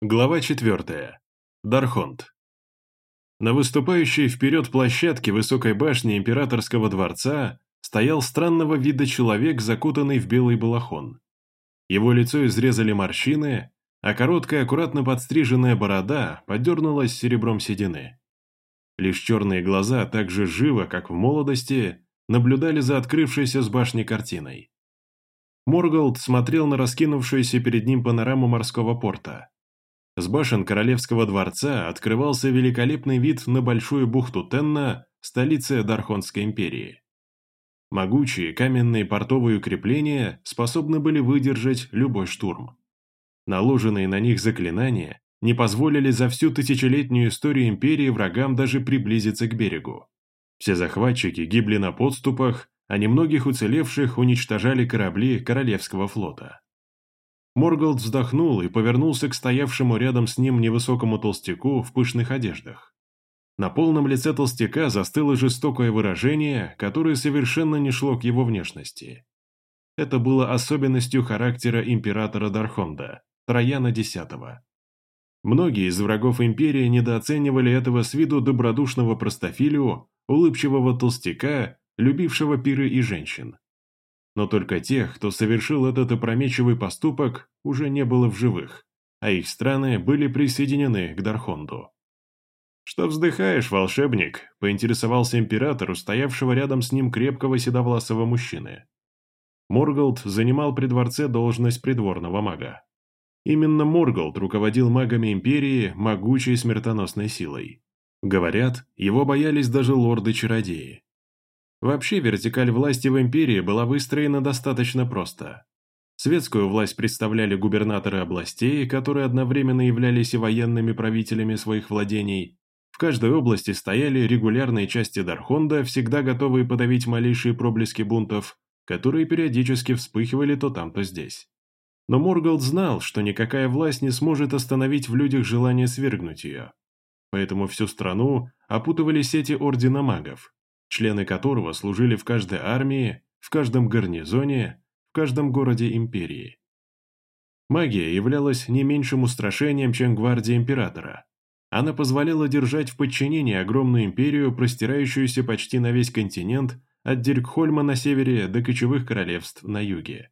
Глава 4. Дархонт. На выступающей вперед площадке высокой башни императорского дворца стоял странного вида человек, закутанный в белый балахон. Его лицо изрезали морщины, а короткая, аккуратно подстриженная борода подернулась серебром седины. Лишь черные глаза так же живо, как в молодости, наблюдали за открывшейся с башни картиной. Морголд смотрел на раскинувшуюся перед ним панораму морского порта. С башен Королевского дворца открывался великолепный вид на большую бухту Тенна, столицы Дархонской империи. Могучие каменные портовые укрепления способны были выдержать любой штурм. Наложенные на них заклинания не позволили за всю тысячелетнюю историю империи врагам даже приблизиться к берегу. Все захватчики гибли на подступах, а немногих уцелевших уничтожали корабли Королевского флота. Морголд вздохнул и повернулся к стоявшему рядом с ним невысокому толстяку в пышных одеждах. На полном лице толстяка застыло жестокое выражение, которое совершенно не шло к его внешности. Это было особенностью характера императора Дархонда, Трояна X. Многие из врагов империи недооценивали этого с виду добродушного простофилию, улыбчивого толстяка, любившего пиры и женщин но только тех, кто совершил этот опрометчивый поступок, уже не было в живых, а их страны были присоединены к Дархонду. «Что вздыхаешь, волшебник?» – поинтересовался император у стоявшего рядом с ним крепкого седовласого мужчины. Морголд занимал при дворце должность придворного мага. Именно Морголд руководил магами империи могучей смертоносной силой. Говорят, его боялись даже лорды-чародеи. Вообще вертикаль власти в империи была выстроена достаточно просто. Светскую власть представляли губернаторы областей, которые одновременно являлись и военными правителями своих владений. В каждой области стояли регулярные части Дархонда, всегда готовые подавить малейшие проблески бунтов, которые периодически вспыхивали то там, то здесь. Но Морголд знал, что никакая власть не сможет остановить в людях желание свергнуть ее. Поэтому всю страну опутывали сети Ордена Магов, члены которого служили в каждой армии, в каждом гарнизоне, в каждом городе империи. Магия являлась не меньшим устрашением, чем гвардия императора. Она позволяла держать в подчинении огромную империю, простирающуюся почти на весь континент, от Диркхольма на севере до кочевых королевств на юге.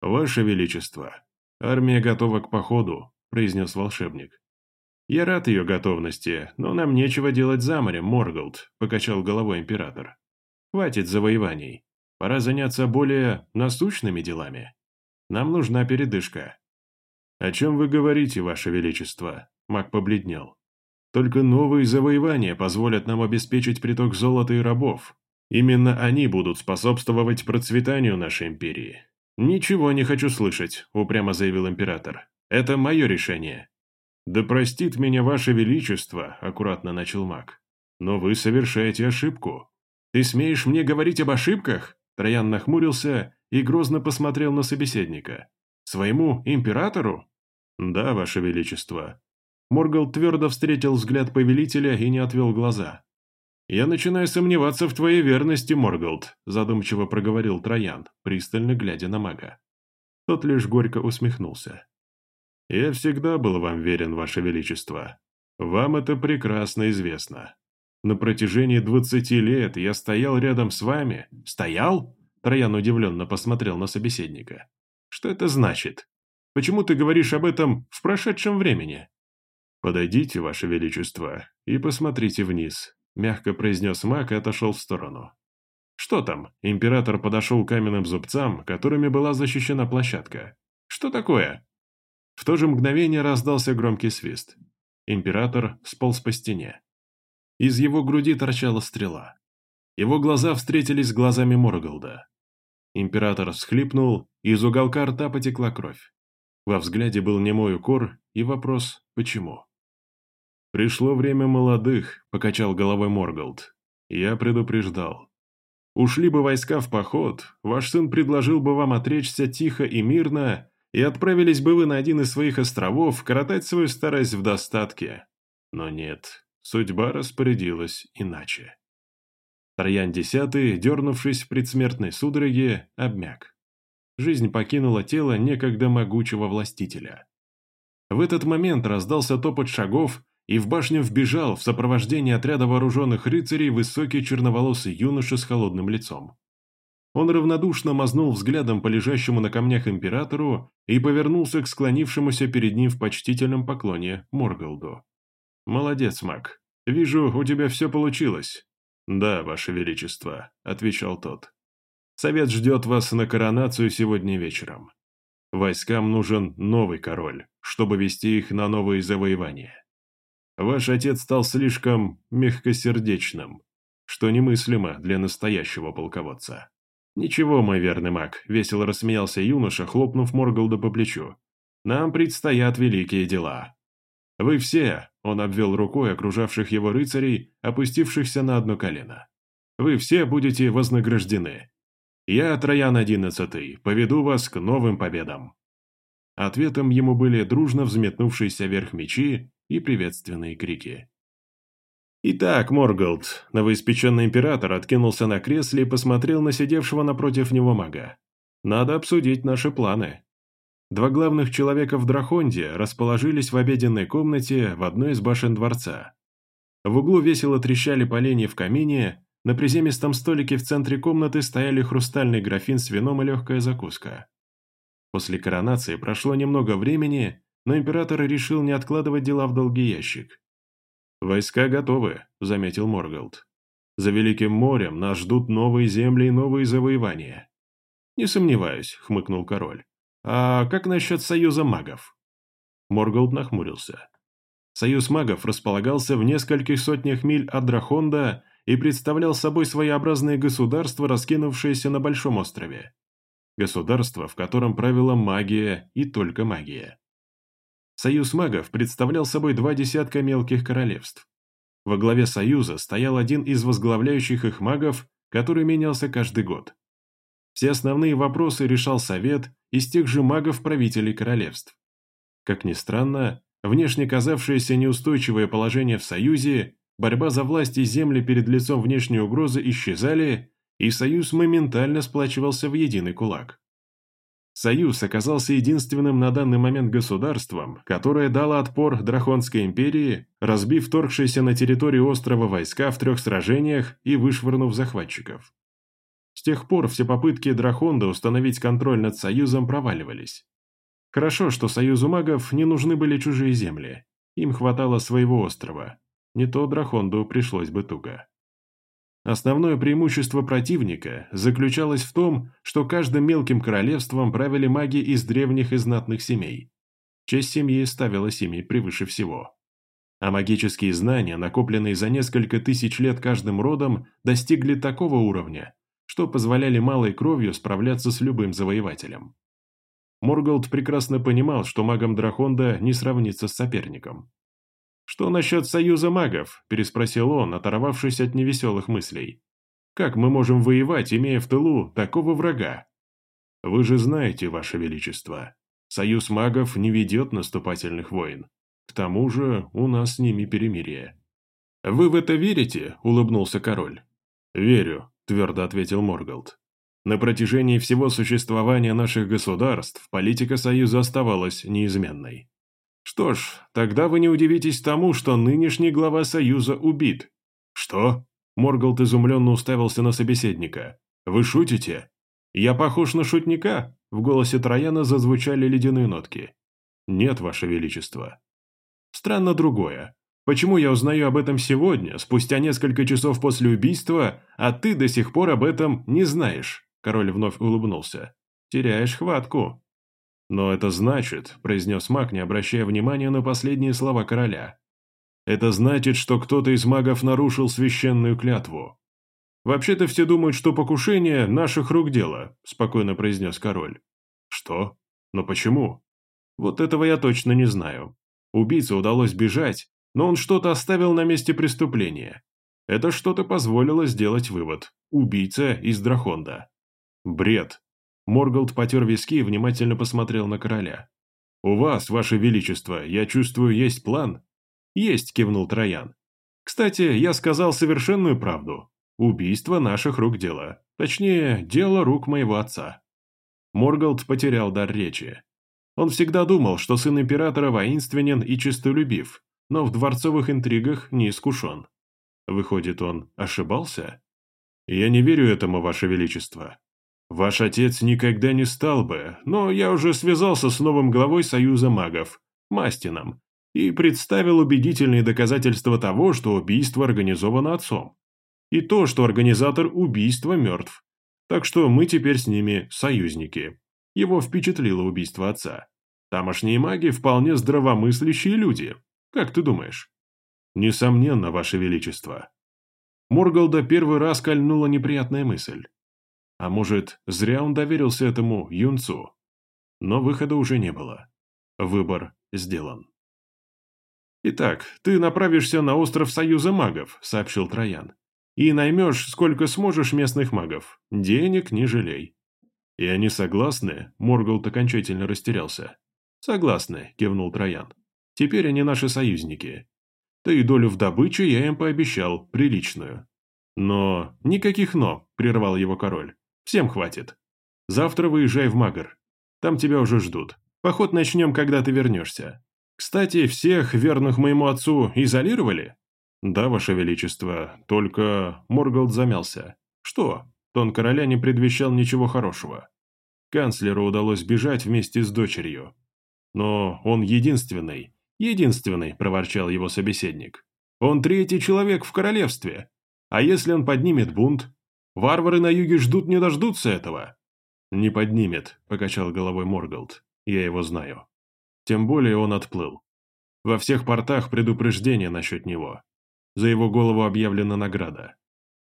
«Ваше Величество, армия готова к походу», – произнес волшебник. «Я рад ее готовности, но нам нечего делать за морем, Морголд», – покачал головой император. «Хватит завоеваний. Пора заняться более насущными делами. Нам нужна передышка». «О чем вы говорите, Ваше Величество?» – маг побледнел. «Только новые завоевания позволят нам обеспечить приток золота и рабов. Именно они будут способствовать процветанию нашей империи». «Ничего не хочу слышать», – упрямо заявил император. «Это мое решение. «Да простит меня ваше величество», — аккуратно начал маг. «Но вы совершаете ошибку». «Ты смеешь мне говорить об ошибках?» Троян нахмурился и грозно посмотрел на собеседника. «Своему императору?» «Да, ваше величество». Моргал твердо встретил взгляд повелителя и не отвел глаза. «Я начинаю сомневаться в твоей верности, Моргалд», задумчиво проговорил Троян, пристально глядя на мага. Тот лишь горько усмехнулся. Я всегда был вам верен, Ваше Величество. Вам это прекрасно известно. На протяжении двадцати лет я стоял рядом с вами. Стоял? Троян удивленно посмотрел на собеседника. Что это значит? Почему ты говоришь об этом в прошедшем времени? Подойдите, Ваше Величество, и посмотрите вниз, мягко произнес маг и отошел в сторону. Что там? Император подошел к каменным зубцам, которыми была защищена площадка. Что такое? В то же мгновение раздался громкий свист. Император сполз по стене. Из его груди торчала стрела. Его глаза встретились с глазами Морголда. Император всхлипнул, и из уголка рта потекла кровь. Во взгляде был немой укор и вопрос «почему?». «Пришло время молодых», — покачал головой Морголд. «Я предупреждал. Ушли бы войска в поход, ваш сын предложил бы вам отречься тихо и мирно и отправились бы вы на один из своих островов коротать свою старость в достатке. Но нет, судьба распорядилась иначе. Тарьян Десятый, дернувшись в предсмертной судороге, обмяк. Жизнь покинула тело некогда могучего властителя. В этот момент раздался топот шагов, и в башню вбежал в сопровождении отряда вооруженных рыцарей высокий черноволосый юноша с холодным лицом. Он равнодушно мазнул взглядом по лежащему на камнях императору и повернулся к склонившемуся перед ним в почтительном поклоне Морголду. «Молодец, маг. Вижу, у тебя все получилось». «Да, ваше величество», — отвечал тот. «Совет ждет вас на коронацию сегодня вечером. Войскам нужен новый король, чтобы вести их на новые завоевания. Ваш отец стал слишком мягкосердечным, что немыслимо для настоящего полководца. «Ничего, мой верный маг», — весело рассмеялся юноша, хлопнув Морголда по плечу. «Нам предстоят великие дела. Вы все», — он обвел рукой окружавших его рыцарей, опустившихся на одно колено. «Вы все будете вознаграждены. Я, Троян одиннадцатый, поведу вас к новым победам». Ответом ему были дружно взметнувшиеся вверх мечи и приветственные крики. Итак, Морголд, новоиспеченный император, откинулся на кресле и посмотрел на сидевшего напротив него мага. Надо обсудить наши планы. Два главных человека в Драхонде расположились в обеденной комнате в одной из башен дворца. В углу весело трещали поленья в камине, на приземистом столике в центре комнаты стояли хрустальный графин с вином и легкая закуска. После коронации прошло немного времени, но император решил не откладывать дела в долгий ящик. «Войска готовы», — заметил Морголд. «За Великим морем нас ждут новые земли и новые завоевания». «Не сомневаюсь», — хмыкнул король. «А как насчет союза магов?» Морголд нахмурился. Союз магов располагался в нескольких сотнях миль от Драхонда и представлял собой своеобразное государство, раскинувшееся на Большом острове. Государство, в котором правила магия и только магия. Союз магов представлял собой два десятка мелких королевств. Во главе союза стоял один из возглавляющих их магов, который менялся каждый год. Все основные вопросы решал совет из тех же магов-правителей королевств. Как ни странно, внешне казавшееся неустойчивое положение в союзе, борьба за власть и земли перед лицом внешней угрозы исчезали, и союз моментально сплачивался в единый кулак. Союз оказался единственным на данный момент государством, которое дало отпор Драхонской империи, разбив вторгшиеся на территорию острова войска в трех сражениях и вышвырнув захватчиков. С тех пор все попытки Драхонда установить контроль над Союзом проваливались. Хорошо, что Союзу магов не нужны были чужие земли. Им хватало своего острова. Не то Драхонду пришлось бы туго. Основное преимущество противника заключалось в том, что каждым мелким королевством правили маги из древних и знатных семей. Честь семьи ставила семьи превыше всего. А магические знания, накопленные за несколько тысяч лет каждым родом, достигли такого уровня, что позволяли малой кровью справляться с любым завоевателем. Морголд прекрасно понимал, что магом Драхонда не сравнится с соперником. «Что насчет союза магов?» – переспросил он, оторвавшись от невеселых мыслей. «Как мы можем воевать, имея в тылу такого врага?» «Вы же знаете, Ваше Величество, союз магов не ведет наступательных войн. К тому же у нас с ними перемирие». «Вы в это верите?» – улыбнулся король. «Верю», – твердо ответил Морголд. «На протяжении всего существования наших государств политика Союза оставалась неизменной. Что ж, тогда вы не удивитесь тому, что нынешний глава Союза убит. Что? Морголд изумленно уставился на собеседника. Вы шутите? Я похож на шутника? В голосе Трояна зазвучали ледяные нотки. Нет, Ваше Величество. Странно другое. Почему я узнаю об этом сегодня, спустя несколько часов после убийства, а ты до сих пор об этом не знаешь?» Король вновь улыбнулся. «Теряешь хватку». «Но это значит», – произнес маг, не обращая внимания на последние слова короля. «Это значит, что кто-то из магов нарушил священную клятву». «Вообще-то все думают, что покушение – наших рук дело», – спокойно произнес король. «Что? Но почему?» «Вот этого я точно не знаю. Убийце удалось бежать, но он что-то оставил на месте преступления. Это что-то позволило сделать вывод. Убийца из Драхонда». «Бред», Морголд потер виски и внимательно посмотрел на короля. «У вас, ваше величество, я чувствую, есть план?» «Есть», – кивнул Троян. «Кстати, я сказал совершенную правду. Убийство наших рук дело. Точнее, дело рук моего отца». Морголд потерял дар речи. Он всегда думал, что сын императора воинственен и честолюбив, но в дворцовых интригах не искушен. Выходит, он ошибался? Я не верю этому, Ваше Величество. Ваш отец никогда не стал бы, но я уже связался с новым главой Союза магов, Мастином, и представил убедительные доказательства того, что убийство организовано отцом. И то, что организатор убийства мертв. Так что мы теперь с ними союзники. Его впечатлило убийство отца. Тамошние маги вполне здравомыслящие люди. Как ты думаешь? Несомненно, Ваше Величество. Моргалда первый раз кольнула неприятная мысль. А может, зря он доверился этому юнцу? Но выхода уже не было. Выбор сделан. «Итак, ты направишься на остров Союза магов», — сообщил Троян. «И наймешь сколько сможешь местных магов. Денег не жалей». «И они согласны?» — Моргалд окончательно растерялся. «Согласны», — кивнул Троян. «Теперь они наши союзники. Да и долю в добыче я им пообещал, приличную». «Но...» «Никаких «но», — прервал его король. «Всем хватит. Завтра выезжай в Магар. Там тебя уже ждут. Поход начнем, когда ты вернешься. Кстати, всех верных моему отцу изолировали?» «Да, ваше величество, только...» Моргалд замялся. «Что?» Тон короля не предвещал ничего хорошего. Канцлеру удалось бежать вместе с дочерью. Но он единственный, единственный, проворчал его собеседник. Он третий человек в королевстве. А если он поднимет бунт? Варвары на юге ждут не дождутся этого. Не поднимет, покачал головой Моргалд. Я его знаю. Тем более он отплыл. Во всех портах предупреждение насчет него. За его голову объявлена награда.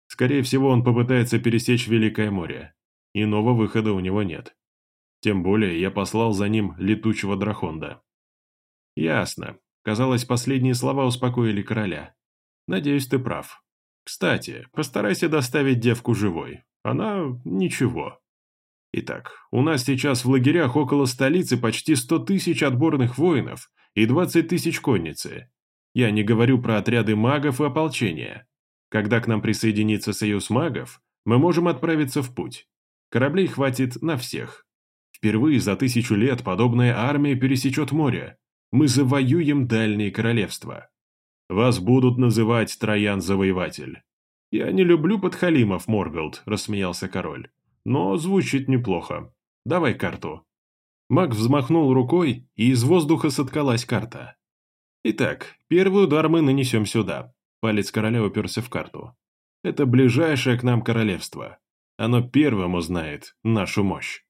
Скорее всего, он попытается пересечь Великое море. Иного выхода у него нет. Тем более я послал за ним летучего драхонда. Ясно. Казалось, последние слова успокоили короля. Надеюсь, ты прав. Кстати, постарайся доставить девку живой. Она ничего. Итак, у нас сейчас в лагерях около столицы почти сто тысяч отборных воинов и двадцать тысяч конницы. Я не говорю про отряды магов и ополчения. Когда к нам присоединится союз магов, мы можем отправиться в путь. Кораблей хватит на всех. Впервые за тысячу лет подобная армия пересечет море. Мы завоюем дальние королевства. Вас будут называть Троян-завоеватель. Я не люблю подхалимов, Моргалд, рассмеялся король. Но звучит неплохо. Давай карту. Маг взмахнул рукой, и из воздуха соткалась карта. Итак, первый удар мы нанесем сюда. Палец короля уперся в карту. «Это ближайшее к нам королевство. Оно первым узнает нашу мощь».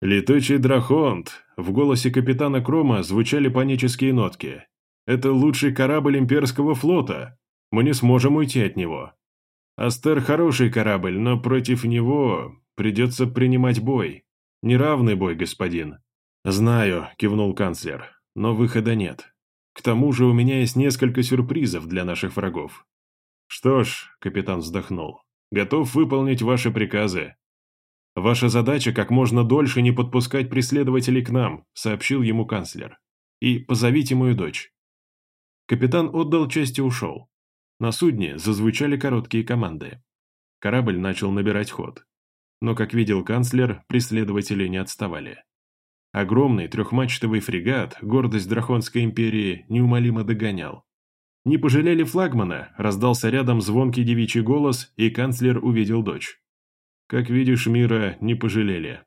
«Летучий драхонт!» В голосе капитана Крома звучали панические нотки. «Это лучший корабль имперского флота. Мы не сможем уйти от него. Астер хороший корабль, но против него придется принимать бой. Неравный бой, господин». «Знаю», — кивнул канцлер, — «но выхода нет. К тому же у меня есть несколько сюрпризов для наших врагов. Что ж, капитан вздохнул, готов выполнить ваши приказы. Ваша задача как можно дольше не подпускать преследователей к нам, сообщил ему канцлер. И позовите мою дочь. Капитан отдал честь и ушел. На судне зазвучали короткие команды. Корабль начал набирать ход. Но, как видел канцлер, преследователи не отставали. Огромный трехмачтовый фрегат, гордость Драхонской империи, неумолимо догонял. «Не пожалели флагмана?» – раздался рядом звонкий девичий голос, и канцлер увидел дочь. «Как видишь, Мира, не пожалели».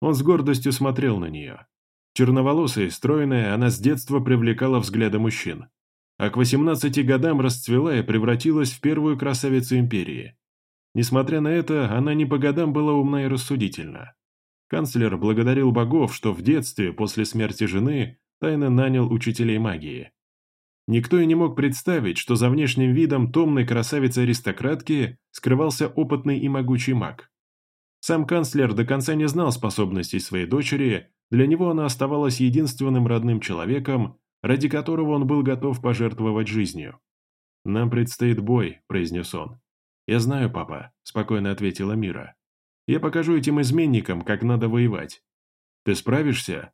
Он с гордостью смотрел на нее. Черноволосая и стройная, она с детства привлекала взгляды мужчин. А к 18 годам расцвела и превратилась в первую красавицу империи. Несмотря на это, она не по годам была умна и рассудительна. Канцлер благодарил богов, что в детстве, после смерти жены, тайно нанял учителей магии. Никто и не мог представить, что за внешним видом томной красавицы-аристократки скрывался опытный и могучий маг. Сам канцлер до конца не знал способностей своей дочери, для него она оставалась единственным родным человеком, ради которого он был готов пожертвовать жизнью. «Нам предстоит бой», – произнес он. «Я знаю, папа», – спокойно ответила Мира. Я покажу этим изменникам, как надо воевать. Ты справишься?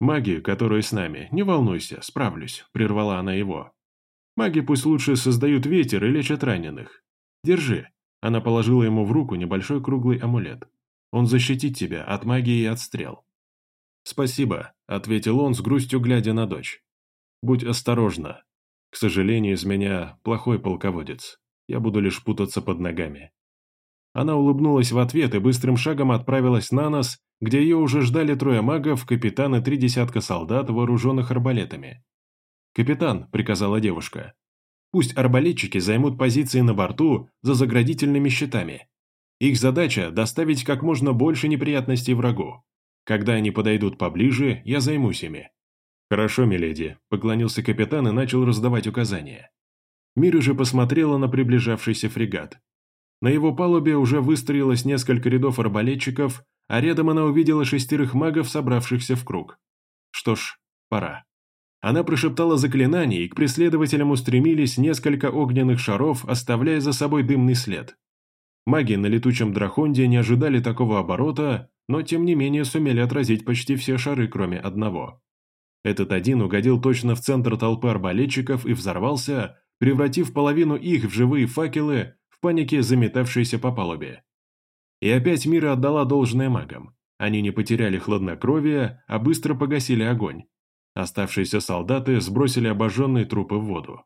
Маги, которые с нами, не волнуйся, справлюсь», — прервала она его. «Маги пусть лучше создают ветер и лечат раненых. Держи». Она положила ему в руку небольшой круглый амулет. Он защитит тебя от магии и от стрел. «Спасибо», — ответил он с грустью, глядя на дочь. «Будь осторожна. К сожалению, из меня плохой полководец. Я буду лишь путаться под ногами». Она улыбнулась в ответ и быстрым шагом отправилась на нос, где ее уже ждали трое магов, капитан и три десятка солдат, вооруженных арбалетами. «Капитан», — приказала девушка, — «пусть арбалетчики займут позиции на борту за заградительными щитами. Их задача – доставить как можно больше неприятностей врагу. Когда они подойдут поближе, я займусь ими». «Хорошо, миледи», – поклонился капитан и начал раздавать указания. Мира же посмотрела на приближавшийся фрегат. На его палубе уже выстроилось несколько рядов арбалетчиков, а рядом она увидела шестерых магов, собравшихся в круг. Что ж, пора. Она прошептала заклинание, и к преследователям устремились несколько огненных шаров, оставляя за собой дымный след. Маги на летучем драхонде не ожидали такого оборота, но тем не менее сумели отразить почти все шары, кроме одного. Этот один угодил точно в центр толпы арбалетчиков и взорвался, превратив половину их в живые факелы, панике заметавшиеся по палубе. И опять Мира отдала должное магам. Они не потеряли хладнокровие, а быстро погасили огонь. Оставшиеся солдаты сбросили обожженные трупы в воду.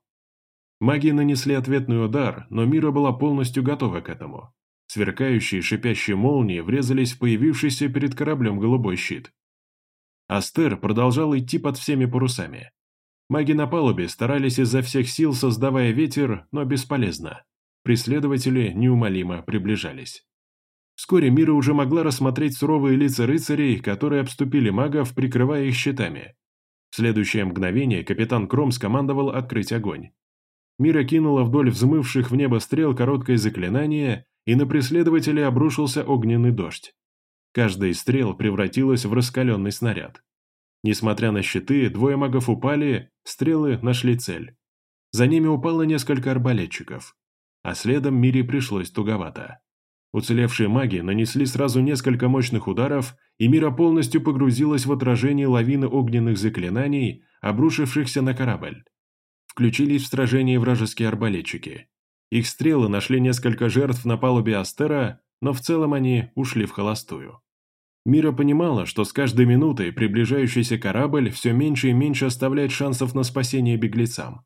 Маги нанесли ответный удар, но Мира была полностью готова к этому. Сверкающие шипящие молнии врезались в появившийся перед кораблем голубой щит. Астер продолжал идти под всеми парусами. Маги на палубе старались изо всех сил, создавая ветер, но бесполезно. Преследователи неумолимо приближались. Вскоре Мира уже могла рассмотреть суровые лица рыцарей, которые обступили магов, прикрывая их щитами. В следующее мгновение капитан Кром скомандовал открыть огонь. Мира кинула вдоль взмывших в небо стрел короткое заклинание, и на преследователей обрушился огненный дождь. Каждая из стрел превратилась в раскаленный снаряд. Несмотря на щиты, двое магов упали, стрелы нашли цель. За ними упало несколько арбалетчиков а следом Мире пришлось туговато. Уцелевшие маги нанесли сразу несколько мощных ударов, и Мира полностью погрузилась в отражение лавины огненных заклинаний, обрушившихся на корабль. Включились в сражение вражеские арбалетчики. Их стрелы нашли несколько жертв на палубе Астера, но в целом они ушли в холостую. Мира понимала, что с каждой минутой приближающийся корабль все меньше и меньше оставляет шансов на спасение беглецам.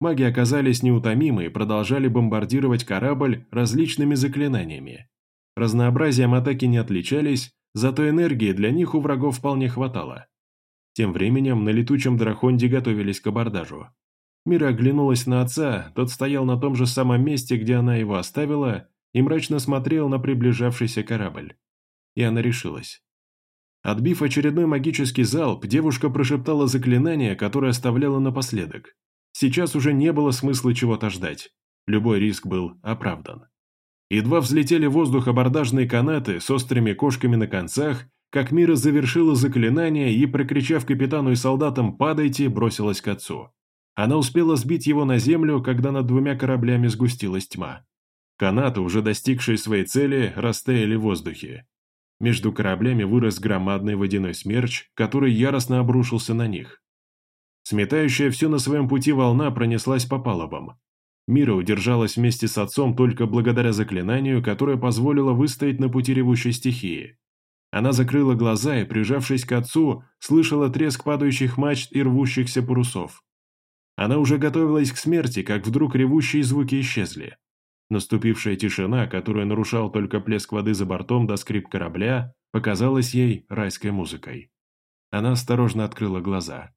Маги оказались неутомимы и продолжали бомбардировать корабль различными заклинаниями. Разнообразием атаки не отличались, зато энергии для них у врагов вполне хватало. Тем временем на летучем драконде готовились к абордажу. Мира оглянулась на отца, тот стоял на том же самом месте, где она его оставила, и мрачно смотрел на приближавшийся корабль. И она решилась. Отбив очередной магический залп, девушка прошептала заклинание, которое оставляла напоследок. Сейчас уже не было смысла чего-то ждать. Любой риск был оправдан. Едва взлетели в воздух абордажные канаты с острыми кошками на концах, как Мира завершила заклинание и, прокричав капитану и солдатам «падайте», бросилась к отцу. Она успела сбить его на землю, когда над двумя кораблями сгустилась тьма. Канаты, уже достигшие своей цели, растаяли в воздухе. Между кораблями вырос громадный водяной смерч, который яростно обрушился на них. Сметающая все на своем пути волна пронеслась по палубам. Мира удержалась вместе с отцом только благодаря заклинанию, которое позволило выстоять на пути ревущей стихии. Она закрыла глаза и, прижавшись к отцу, слышала треск падающих мачт и рвущихся парусов. Она уже готовилась к смерти, как вдруг ревущие звуки исчезли. Наступившая тишина, которую нарушал только плеск воды за бортом до скрип корабля, показалась ей райской музыкой. Она осторожно открыла глаза.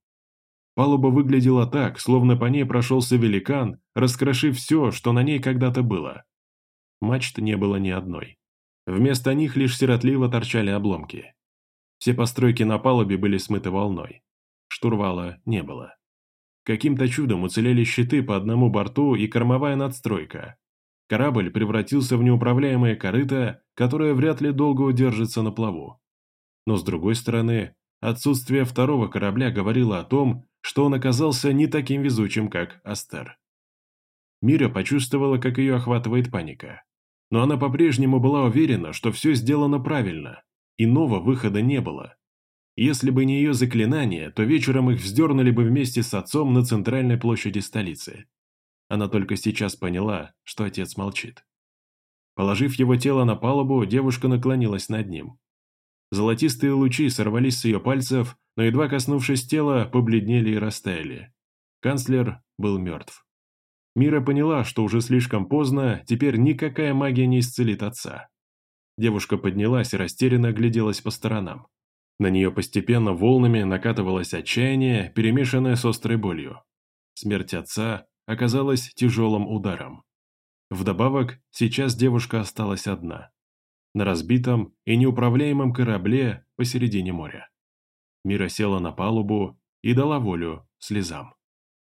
Палуба выглядела так, словно по ней прошелся великан, раскрошив все, что на ней когда-то было. Мачт не было ни одной. Вместо них лишь сиротливо торчали обломки. Все постройки на палубе были смыты волной. Штурвала не было. Каким-то чудом уцелели щиты по одному борту и кормовая надстройка. Корабль превратился в неуправляемое корыто, которое вряд ли долго удержится на плаву. Но с другой стороны, отсутствие второго корабля говорило о том, что он оказался не таким везучим, как Астер. Мира почувствовала, как ее охватывает паника. Но она по-прежнему была уверена, что все сделано правильно. Иного выхода не было. Если бы не ее заклинание, то вечером их вздернули бы вместе с отцом на центральной площади столицы. Она только сейчас поняла, что отец молчит. Положив его тело на палубу, девушка наклонилась над ним. Золотистые лучи сорвались с ее пальцев, но едва коснувшись тела, побледнели и растаяли. Канцлер был мертв. Мира поняла, что уже слишком поздно, теперь никакая магия не исцелит отца. Девушка поднялась и растерянно огляделась по сторонам. На нее постепенно волнами накатывалось отчаяние, перемешанное с острой болью. Смерть отца оказалась тяжелым ударом. Вдобавок, сейчас девушка осталась одна. На разбитом и неуправляемом корабле посередине моря. Мира села на палубу и дала волю слезам.